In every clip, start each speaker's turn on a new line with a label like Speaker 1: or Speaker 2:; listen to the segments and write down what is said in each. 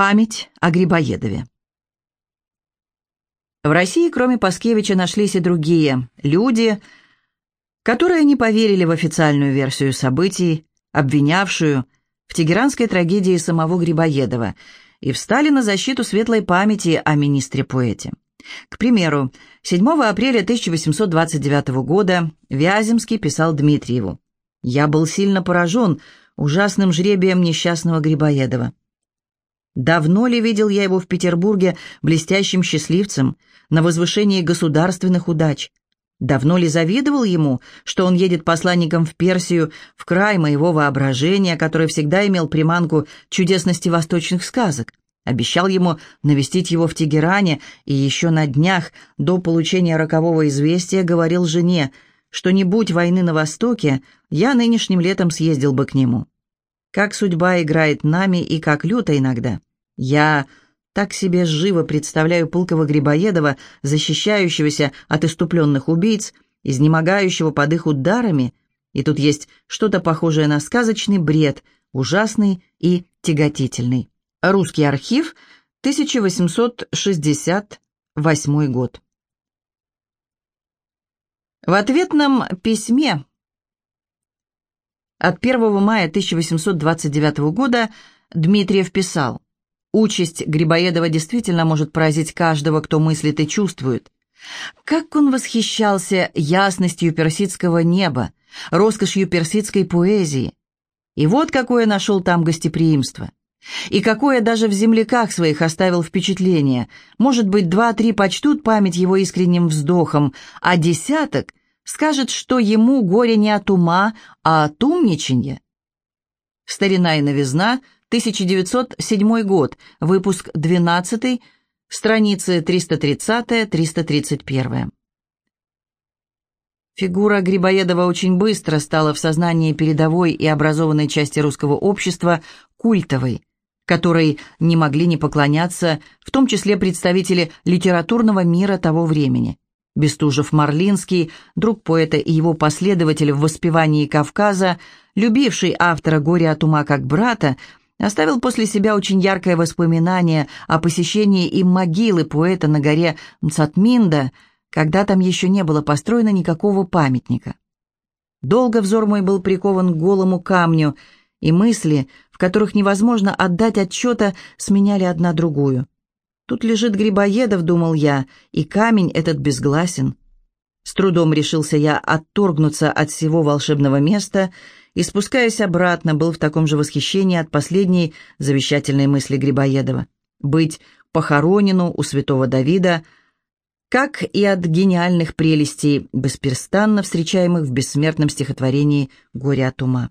Speaker 1: Память о Грибоедове. В России, кроме Паскевича, нашлись и другие люди, которые не поверили в официальную версию событий, обвинявшую в тегеранской трагедии самого Грибоедова, и встали на защиту светлой памяти о министре-поэте. К примеру, 7 апреля 1829 года Вяземский писал Дмитриеву «Я был сильно поражен ужасным жребием несчастного Грибоедова. Давно ли видел я его в Петербурге блестящим счастливцем на возвышении государственных удач? Давно ли завидовал ему, что он едет посланником в Персию, в край моего воображения, который всегда имел приманку чудесности восточных сказок? Обещал ему навестить его в Тегеране и еще на днях до получения рокового известия говорил жене, что не будь войны на Востоке, я нынешним летом съездил бы к нему. Как судьба играет нами и как люто иногда. Я так себе живо представляю пылкого Грибоедова, защищающегося от иступленных убийц, изнемогающего под их ударами, и тут есть что-то похожее на сказочный бред, ужасный и тяготительный. Русский архив, 1868 год. В ответном письме от 1 мая 1829 года Дмитриев писал Участь Грибоедова действительно может поразить каждого, кто мыслит и чувствует. Как он восхищался ясностью персидского неба, роскошью персидской поэзии. И вот какое нашел там гостеприимство. И какое даже в земляках своих оставил впечатление. Может быть, два-три почтут память его искренним вздохом, а десяток скажет, что ему горе не от ума, а от умничанья. Старина и новизна — 1907 год, выпуск 12, страницы 330-331. Фигура Грибоедова очень быстро стала в сознании передовой и образованной части русского общества культовой, которой не могли не поклоняться, в том числе представители литературного мира того времени. Бестужев-Марлинский, друг поэта и его последователь в воспевании Кавказа, любивший автора «Горе от ума как брата», оставил после себя очень яркое воспоминание о посещении им могилы поэта на горе Мцатминда, когда там еще не было построено никакого памятника. Долго взор мой был прикован к голому камню, и мысли, в которых невозможно отдать отчета, сменяли одна другую. Тут лежит Грибоедов, думал я, и камень этот безгласен. С трудом решился я отторгнуться от всего волшебного места и, спускаясь обратно, был в таком же восхищении от последней завещательной мысли Грибоедова — быть похоронену у святого Давида, как и от гениальных прелестей, бесперестанно встречаемых в бессмертном стихотворении «Горе от ума».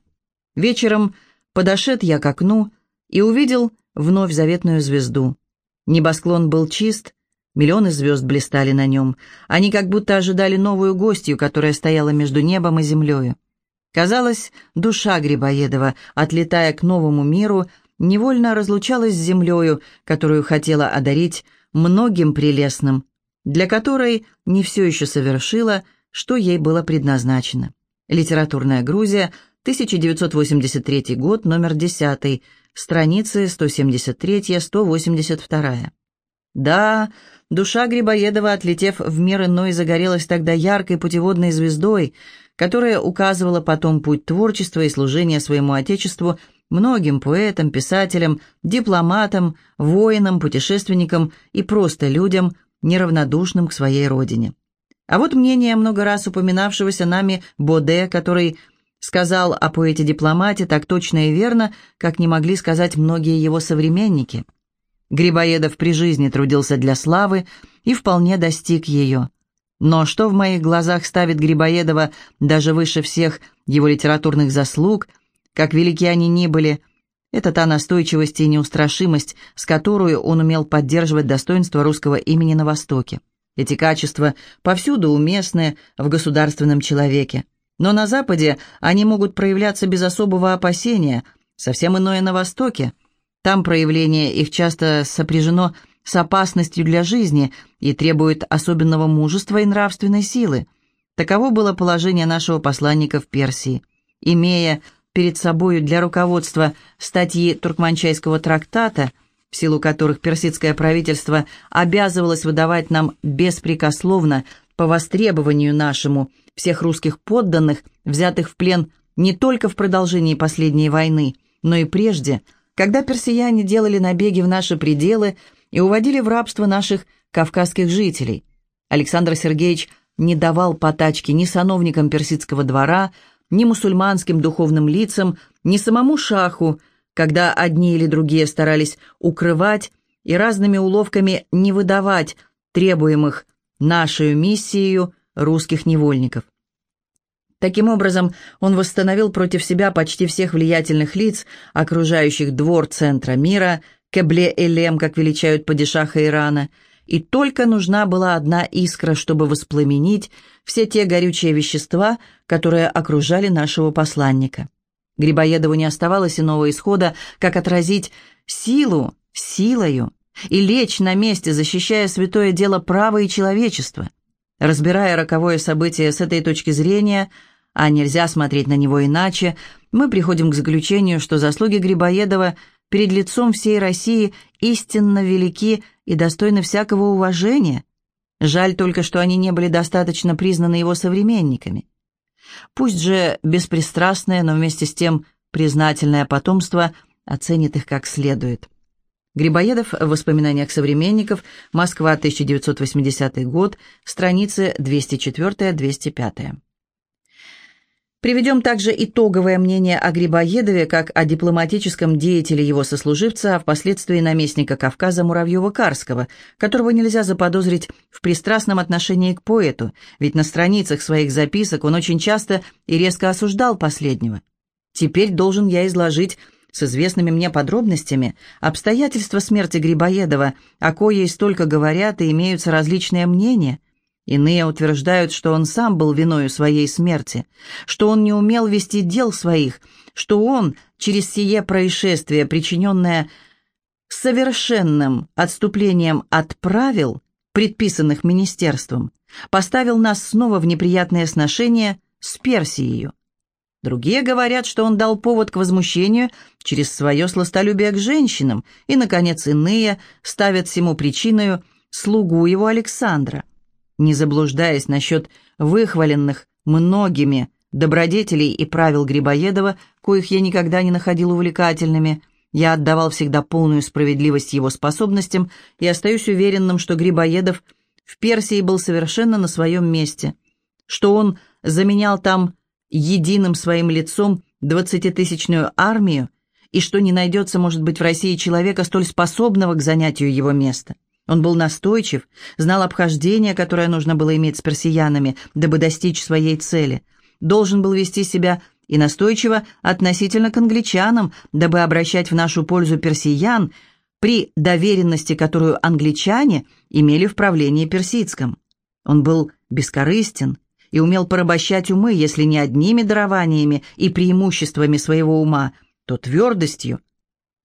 Speaker 1: Вечером подошед я к окну и увидел вновь заветную звезду. Небосклон был чист, миллионы звезд блистали на нем. Они как будто ожидали новую гостью, которая стояла между небом и землею. Казалось, душа Грибоедова, отлетая к новому миру, невольно разлучалась с землею, которую хотела одарить многим прелестным, для которой не все еще совершила, что ей было предназначено. Литературная Грузия, 1983 год, номер 10, страницы 173-182. Да, душа Грибоедова, отлетев в мир иной, загорелась тогда яркой путеводной звездой — которая указывала потом путь творчества и служения своему Отечеству многим поэтам, писателям, дипломатам, воинам, путешественникам и просто людям, неравнодушным к своей родине. А вот мнение много раз упоминавшегося нами Боде, который сказал о поэте-дипломате так точно и верно, как не могли сказать многие его современники. Грибоедов при жизни трудился для славы и вполне достиг ее. Но что в моих глазах ставит Грибоедова даже выше всех его литературных заслуг, как велики они ни были, это та настойчивость и неустрашимость, с которой он умел поддерживать достоинство русского имени на Востоке. Эти качества повсюду уместны в государственном человеке. Но на Западе они могут проявляться без особого опасения, совсем иное на Востоке. Там проявление их часто сопряжено с опасностью для жизни и требует особенного мужества и нравственной силы. Таково было положение нашего посланника в Персии. Имея перед собою для руководства статьи Туркманчайского трактата, в силу которых персидское правительство обязывалось выдавать нам беспрекословно по востребованию нашему всех русских подданных, взятых в плен не только в продолжении последней войны, но и прежде, когда персияне делали набеги в наши пределы и уводили в рабство наших кавказских жителей. Александр Сергеевич не давал потачки ни сановникам персидского двора, ни мусульманским духовным лицам, ни самому шаху, когда одни или другие старались укрывать и разными уловками не выдавать требуемых нашей миссией русских невольников. Таким образом, он восстановил против себя почти всех влиятельных лиц, окружающих двор центра мира, Кебле-Элем, как величают падишаха Ирана, и только нужна была одна искра, чтобы воспламенить все те горючие вещества, которые окружали нашего посланника. Грибоедову не оставалось иного исхода, как отразить силу силою и лечь на месте, защищая святое дело права и человечества. Разбирая роковое событие с этой точки зрения, а нельзя смотреть на него иначе, мы приходим к заключению, что заслуги Грибоедова перед лицом всей России истинно велики и достойны всякого уважения. Жаль только, что они не были достаточно признаны его современниками. Пусть же беспристрастное, но вместе с тем признательное потомство оценит их как следует. Грибоедов в воспоминаниях современников, Москва, 1980 год, страницы 204-205. Приведем также итоговое мнение о Грибоедове как о дипломатическом деятеле его сослуживца, а впоследствии наместника Кавказа Муравьева-Карского, которого нельзя заподозрить в пристрастном отношении к поэту, ведь на страницах своих записок он очень часто и резко осуждал последнего. Теперь должен я изложить с известными мне подробностями обстоятельства смерти Грибоедова, о коей столько говорят и имеются различные мнения – Иные утверждают, что он сам был виною своей смерти, что он не умел вести дел своих, что он через сие происшествие, причиненное совершенным отступлением от правил, предписанных министерством, поставил нас снова в неприятные сношения с Персией. Другие говорят, что он дал повод к возмущению через свое сластолюбие к женщинам, и, наконец, иные ставят всему причиною слугу его Александра – не заблуждаясь насчет выхваленных многими добродетелей и правил Грибоедова, коих я никогда не находил увлекательными, я отдавал всегда полную справедливость его способностям и остаюсь уверенным, что Грибоедов в Персии был совершенно на своем месте, что он заменял там единым своим лицом двадцатитысячную армию и что не найдется, может быть, в России человека, столь способного к занятию его места. Он был настойчив, знал обхождение, которое нужно было иметь с персиянами, дабы достичь своей цели. Должен был вести себя и настойчиво относительно к англичанам, дабы обращать в нашу пользу персиян при доверенности, которую англичане имели в правлении персидском. Он был бескорыстен и умел порабощать умы, если не одними дарованиями и преимуществами своего ума, то твердостью,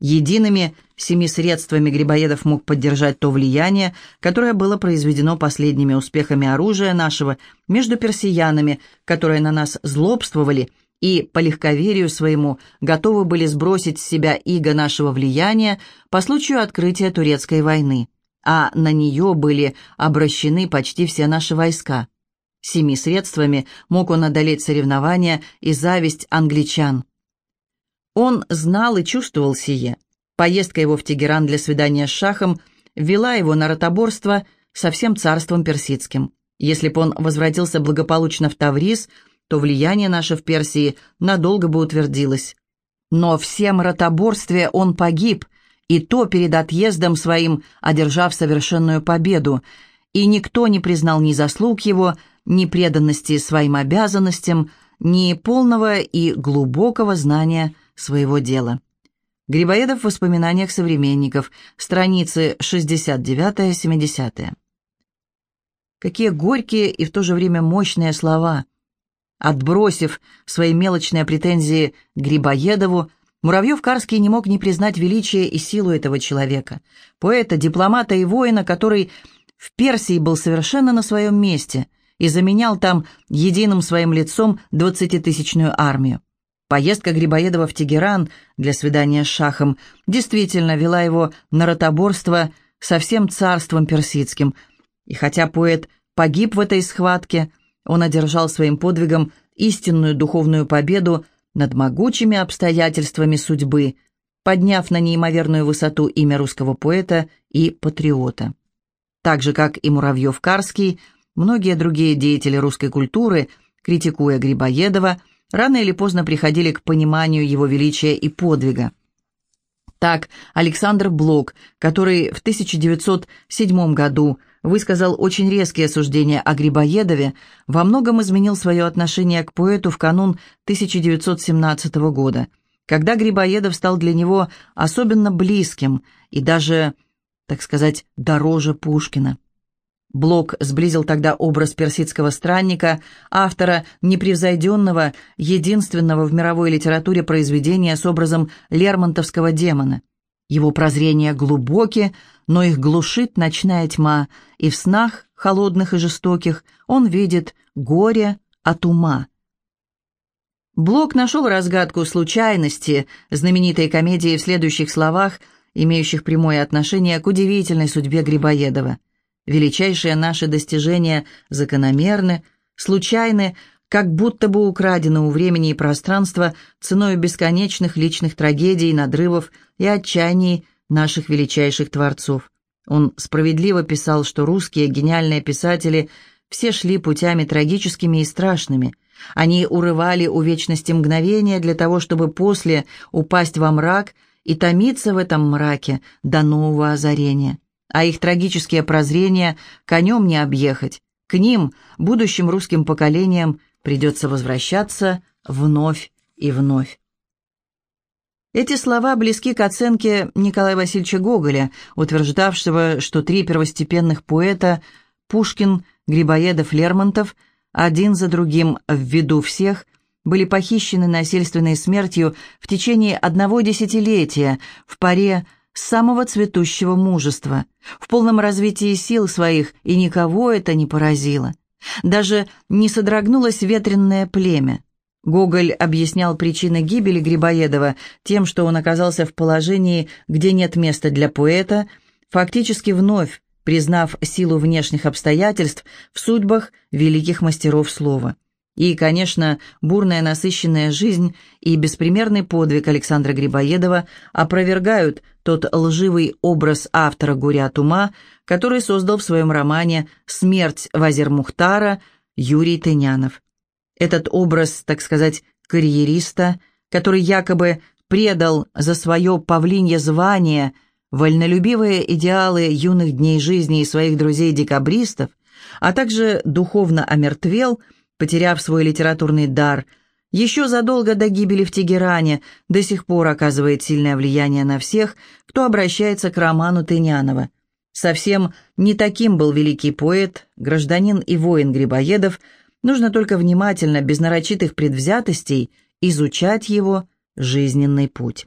Speaker 1: Едиными семи средствами Грибоедов мог поддержать то влияние, которое было произведено последними успехами оружия нашего между персиянами, которые на нас злобствовали и по легковерию своему готовы были сбросить с себя иго нашего влияния по случаю открытия турецкой войны, а на нее были обращены почти все наши войска. Семи средствами мог он одолеть соревнования и зависть англичан – он знал и чувствовал сие. Поездка его в Тегеран для свидания с шахом вела его на ротоборство со всем царством персидским. Если бы он возвратился благополучно в Таврис, то влияние наше в Персии надолго бы утвердилось. Но всем ротоборстве он погиб, и то перед отъездом своим, одержав совершенную победу, и никто не признал ни заслуг его, ни преданности своим обязанностям, ни полного и глубокого знания своего дела. Грибоедов в воспоминаниях современников, страницы 69-70. Какие горькие и в то же время мощные слова. Отбросив свои мелочные претензии Грибоедову, Муравьев-Карский не мог не признать величие и силу этого человека, поэта, дипломата и воина, который в Персии был совершенно на своем месте и заменял там единым своим лицом двадцатитысячную армию. Поездка Грибоедова в Тегеран для свидания с шахом действительно вела его на ротоборство со всем царством персидским. И хотя поэт погиб в этой схватке, он одержал своим подвигом истинную духовную победу над могучими обстоятельствами судьбы, подняв на неимоверную высоту имя русского поэта и патриота. Так же, как и Муравьев-Карский, многие другие деятели русской культуры, критикуя Грибоедова, рано или поздно приходили к пониманию его величия и подвига. Так, Александр Блок, который в 1907 году высказал очень резкие суждения о Грибоедове, во многом изменил свое отношение к поэту в канун 1917 года, когда Грибоедов стал для него особенно близким и даже, так сказать, дороже Пушкина. Блок сблизил тогда образ персидского странника, автора непревзойденного, единственного в мировой литературе произведения с образом лермонтовского демона. Его прозрения глубоки, но их глушит ночная тьма, и в снах, холодных и жестоких, он видит горе от ума. Блок нашел разгадку случайности знаменитой комедии в следующих словах, имеющих прямое отношение к удивительной судьбе Грибоедова – Величайшие наши достижения закономерны, случайны, как будто бы украдены у времени и пространства ценой бесконечных личных трагедий, надрывов и отчаяний наших величайших творцов. Он справедливо писал, что русские гениальные писатели все шли путями трагическими и страшными. Они урывали у вечности мгновения для того, чтобы после упасть во мрак и томиться в этом мраке до нового озарения а их трагические прозрения конем не объехать. К ним, будущим русским поколениям, придется возвращаться вновь и вновь. Эти слова близки к оценке Николая Васильевича Гоголя, утверждавшего, что три первостепенных поэта – Пушкин, Грибоедов, Лермонтов – один за другим в виду всех – были похищены насильственной смертью в течение одного десятилетия в паре самого цветущего мужества, в полном развитии сил своих, и никого это не поразило. Даже не содрогнулось ветренное племя. Гоголь объяснял причины гибели Грибоедова тем, что он оказался в положении, где нет места для поэта, фактически вновь признав силу внешних обстоятельств в судьбах великих мастеров слова. И, конечно, бурная насыщенная жизнь и беспримерный подвиг Александра Грибоедова опровергают тот лживый образ автора «Горя от ума», который создал в своем романе «Смерть Вазер-Мухтара» Юрий Тынянов. Этот образ, так сказать, карьериста, который якобы предал за свое павлинье звание вольнолюбивые идеалы юных дней жизни и своих друзей-декабристов, а также духовно омертвел – потеряв свой литературный дар, еще задолго до гибели в Тегеране до сих пор оказывает сильное влияние на всех, кто обращается к роману Тынянова. Совсем не таким был великий поэт, гражданин и воин Грибоедов, нужно только внимательно, без нарочитых предвзятостей, изучать его жизненный путь.